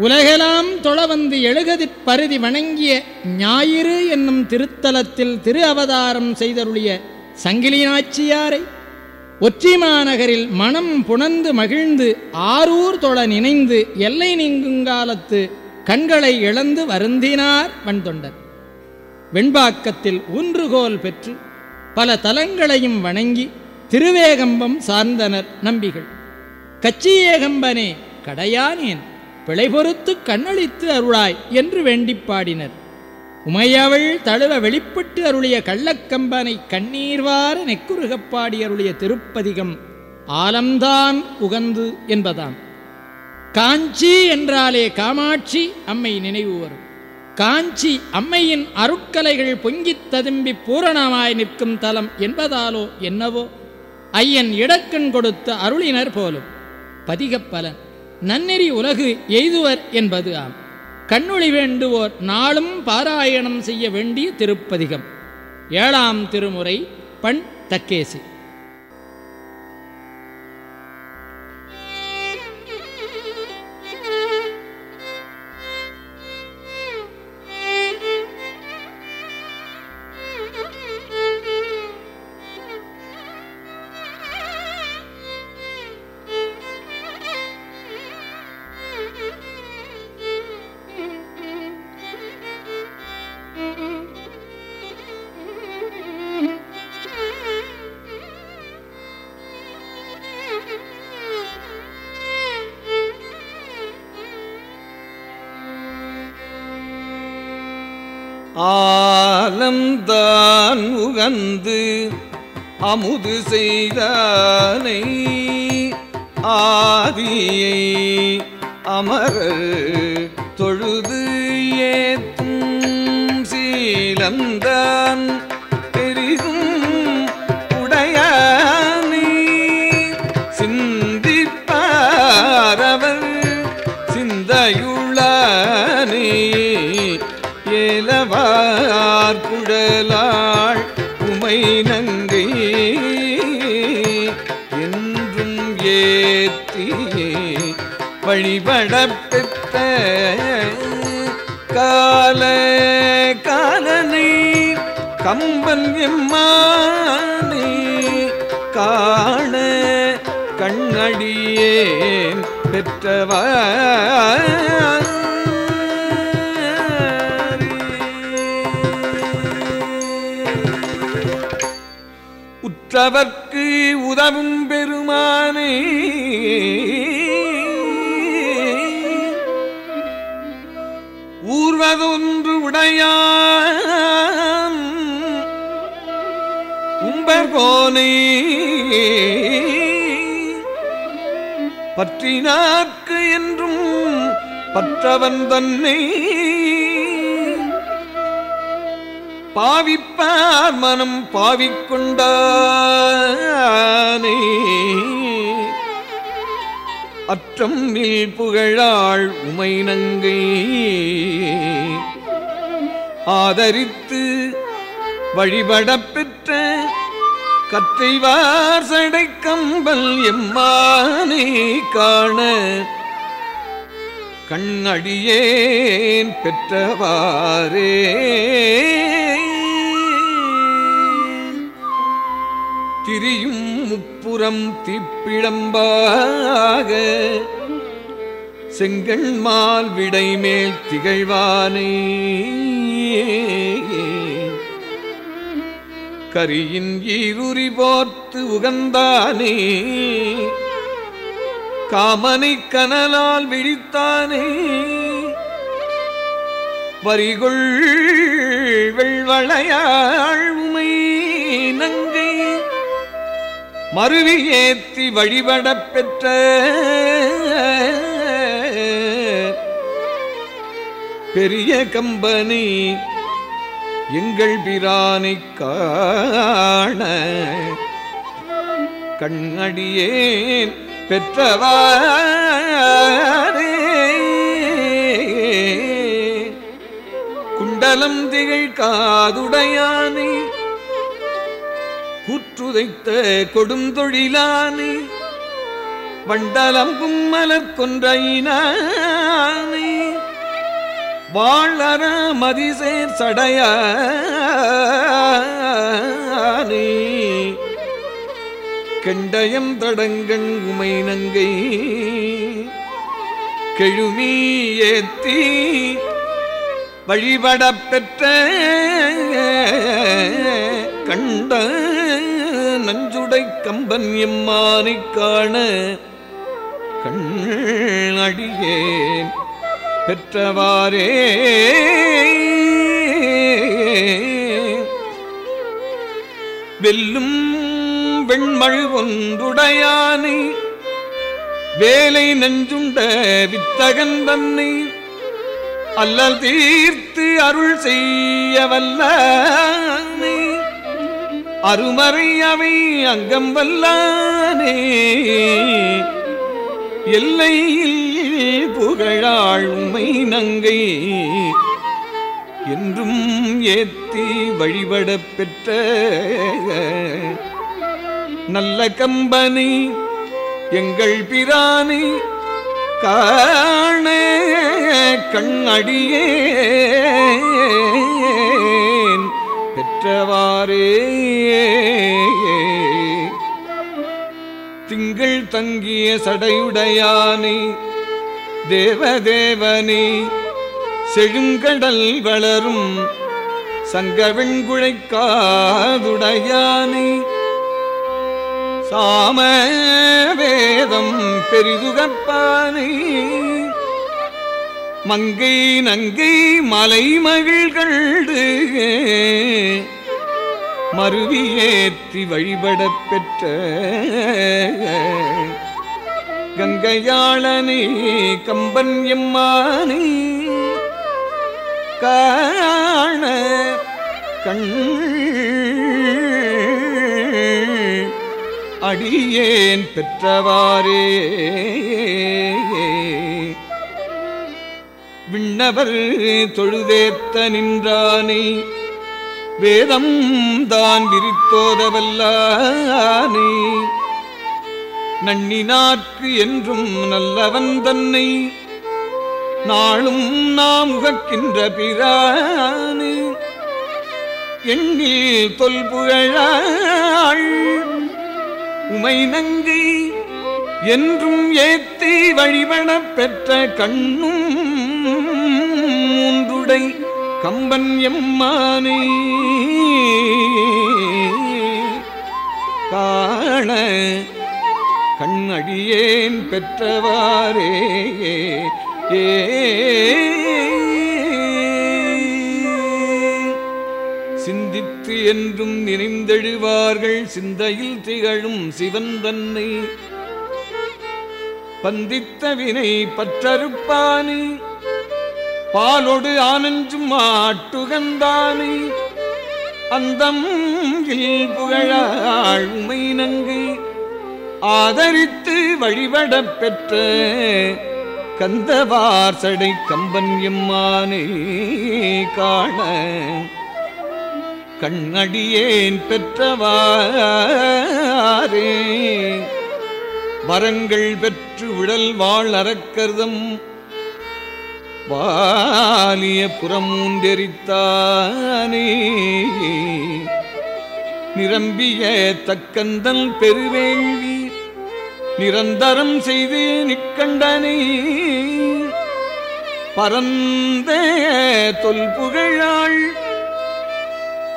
உலகெலாம் தொழவந்து எழுகதிற் பருதி வணங்கிய ஞாயிறு என்னும் திருத்தலத்தில் திரு அவதாரம் செய்தருளிய சங்கிலியாச்சியாரை ஒற்றிமாநகரில் மனம் புணர்ந்து மகிழ்ந்து ஆரூர் தொழ நினைந்து எல்லை நீங்குங்காலத்து கண்களை இழந்து வருந்தினார் வண்தொண்டர் வெண்பாக்கத்தில் ஊன்றுகோல் பெற்று பல தலங்களையும் வணங்கி திருவேகம்பம் சார்ந்தனர் நம்பிகள். கச்சியேகம்பனே கடையானேன். பிழை பொறுத்து கண்ணளித்து அருளாய் என்று வேண்டிப் பாடினர். உமையவள் தழுவ வெளிப்பட்டு அருளிய கள்ளக்கம்பனை கண்ணீர்வார நெக்குருகப் பாடி அருளிய திருப்பதிகம் ஆலம்தான் உகந்து என்பதாம். காஞ்சி என்றாலே காமாட்சி அம்மை நினைவு வரும். காஞ்சி அம்மையின் அருட்கலைகள் பொங்கித் ததும்பி பூரணமாய் நிற்கும் தலம் என்பதாலோ என்னவோ? ஐயன் இடக்கண் கொடுத்த அருளினர் போலும். பதிகப்பலன் நன்னெறி உலகு எய்துவர் என்பது ஆம். கண்ணொளி வேண்டுவோர் நாளும் பாராயணம் செய்ய வேண்டிய திருப்பதிகம். ஏழாம் திருமுறை பண் தக்கேசி. ஆலம்தான் உகந்து அமுது செய்தானை ஆதியை அமரர் தொழுது ஏத்தும் சீலந்தான் பெரிதும் உடையானே. சிந்திப்பாரவர் சிந்தையுள்ளானே ஏலவார் உடலாள் உமை நங்கை என்றும் ஏத்தி வழிபடப் பெற்ற கால காலனை கம்பன் எம்மானை காண கண்ணடியே பெற்றவா. உற்றவர்க்கு உதவும் பெருமானே. ஊர்வதொன்று உடையான் உம்பர் போனே பற்றினார்க்கு என்றும் பற்றவன் தன்னை. பாவிப்பார் மனம் பாவிக்கொண்டானே. அற்றம் நீல் புகழாள் உமை நங்கை. ஆதரித்து வழிபடப் பெற்ற கற்றைவார் சடைக்கம்பல் எம்மானே காண. கண்ணடியேன் பெற்றவாரே திரியும் முப்புறம் திப்பிழம்பாக செங்கண்மால் விடை மேல் திகழ்வானே. கரியின் ஈருரி போர்த்து உகந்தானே. காமனை கனலால் விழித்தானே. வரிகொள் வெள்வளையாள் நங்க மருவி ஏத்தி வழிபடப் பெற்ற பெரிய கம்பனி எங்கள் பிரானைக் காண கண்ணடியேன் பெற்றவாரே குண்டலம் திகழ் காதுடையானே கூற்றுதைத்த கொடுந்தொழிலானே வண்டலம்பும் மலர் கொன்றையினானே. வாழற மதிசேர் சடையானே. கெண்டயம் தடங்கண் உமை நங்கை கெழுமி ஏத்தி வழிபட பெற்ற. கண்ட நஞ்சுடை கம்பன் எம்மானைக் காண கண் அடியேன் பெற்றவாரே வெல்லும் வெண்மழு ஒன்றுடையானை வேலை நஞ்சுண்ட வித்தகன் தன்னை அல்லல் தீர்த்து அருள் செய்ய வல்லானே அருமறை அவை அங்கம் வல்லானே. எல்லையில் புகழாள் உமை நங்கை. என்றும் ஏத்தி வழிபடப் பெற்ற நல்ல கம்பனை எங்கள் பிரானை காண கண்ணடியே. பெற்றவாறே. திங்கள் தங்கிய சடையுடையானை. தேவதேவனே செழுங்கடல் வளரும் சங்கவெண்குழைக்காதுடையானை சாம வேதம் பெரிதுகப்பானை. மங்கை நங்கை மலைமகிழ் கண்டு மருவியேற்றி வழிபடப் பெற்ற கங்கையாளனே கம்பன் எம்மானே. காண கண் அடியேன் பெற்றவாறே. விண்ணவர் தொழுதேத்த நின்றானே. வேதம் தான் விரித்தோதவல்லானே. நன்னினாற்கு என்றும் நல்லவன் தன்னை. நாளும் நாம் உகக்கின்ற பிரானே. எண்ணில் தொல்புகழாள் உமை நங்கை என்றும் ஏத்தி வழிபடப் பெற்ற கண்ணும் மூன்றுடை கம்பன் எம்மானே. காண கண்ணடியேன் பெற்றவாரே ஏ. சிந்தித்து என்றும் நினைந்தெழுவார்கள் சிந்தையில் திகழும் சிவன் தன்னை. பந்தித்த வினை பற்றறுப்பானே. பாலொடு ஆனஞ்சும் ஆட்டுகந்தானே. அந்தம் இல் புகழாள் உமை நங்கை ஆதரித்து வழிபடப் பெற்ற கந்தவார்சடை கம்பன் எம்மானே காண. கண்ணடியேன் பெற்றவாரே வரங்கள் பெற்று உடல் வாழ் அறக்கர்தம். வாலிய புறமூண்டெரித்தானே நிரம்பிய தக்கந்தல் பெருவேள்வி நிரந்தரம் செய்து நிற்கண்டனே. பரந்த தொல்புகழாள்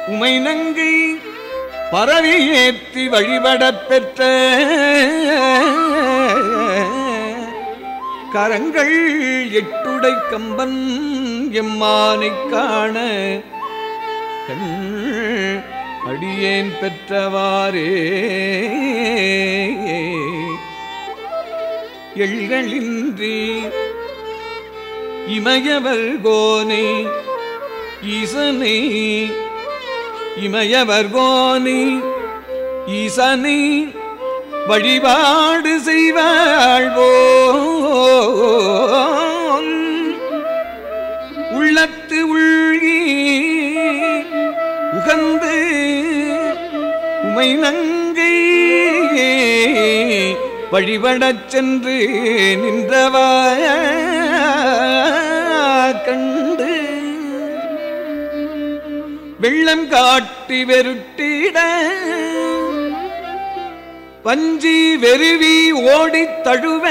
உமை நங்கை பரவி ஏற்றி வழிபட பெற்ற கரங்கள் எட்டுடை கம்பன் எம்மானை காண. கண் அடியேன் பெற்றவாரே எள்களின்றி இமயவர் கோனை ஈசனை இமயவர் கோனை ஈசனை வழிபாடு செய்வாழ்வோ உள்ளத்து உள்கி உகந்து உமை நங்கை வழிபடச் சென்று நின்றவாய கண்டு வெள்ளம் காட்டி வெருட்டிட வஞ்சி வெறுவி ஓடி தழுவ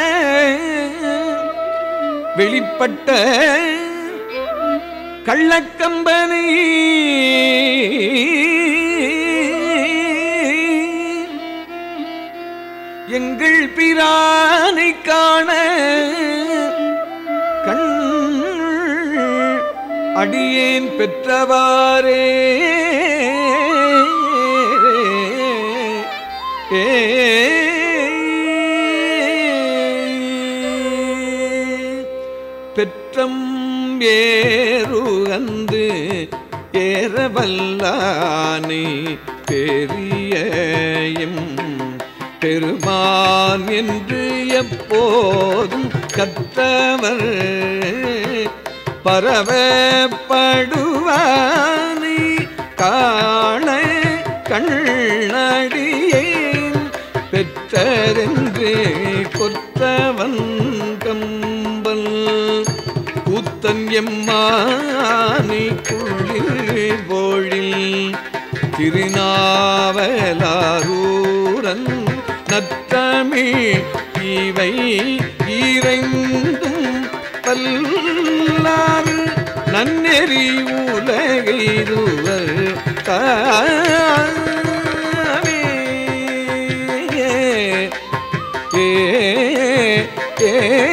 வெளிப்பட்ட கள்ளக்கம்பனை எங்கள் பிரானை காண கண் அடியேன் பெற்றவாரே ஏ ஏறுகந்து ஏறவல்லானை பெரியம் பெருமான் என்று எப்போதும் கத்தவர் பரவப்படுவானி. காண கண்ணடியேன் பெற்றதென்று கொற்றவன் கம்பல் கூத்தன் எம்மானை குளிர் போழில் திருநாவலாரூரன் நத்தமிழ் இவை இறைந்தும் பல்லார் நன்னெறி உலகிருவர் தாமே ஏ